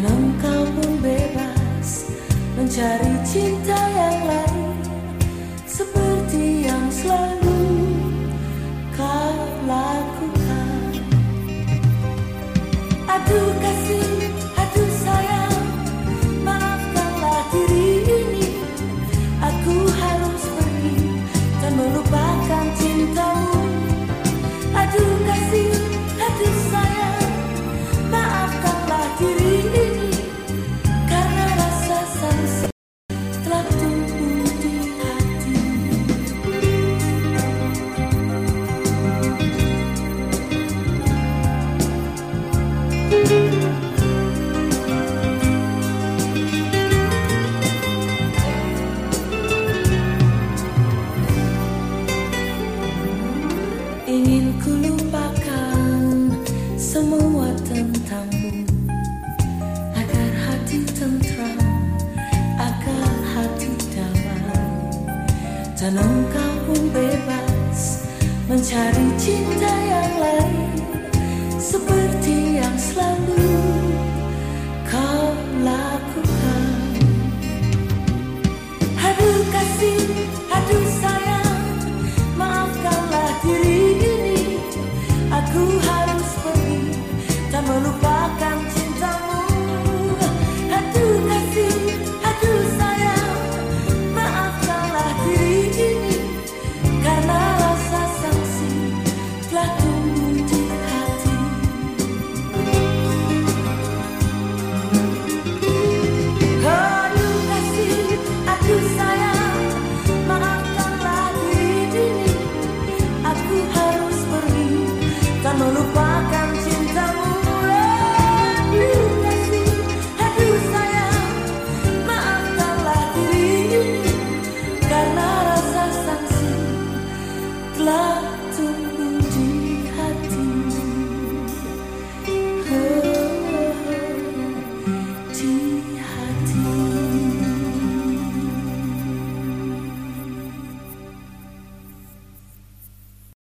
Dan engkau pun bebas mencari cinta yang lain. Seperti Dan engkau pun bebas mencari cinta yang lain Seperti yang selalu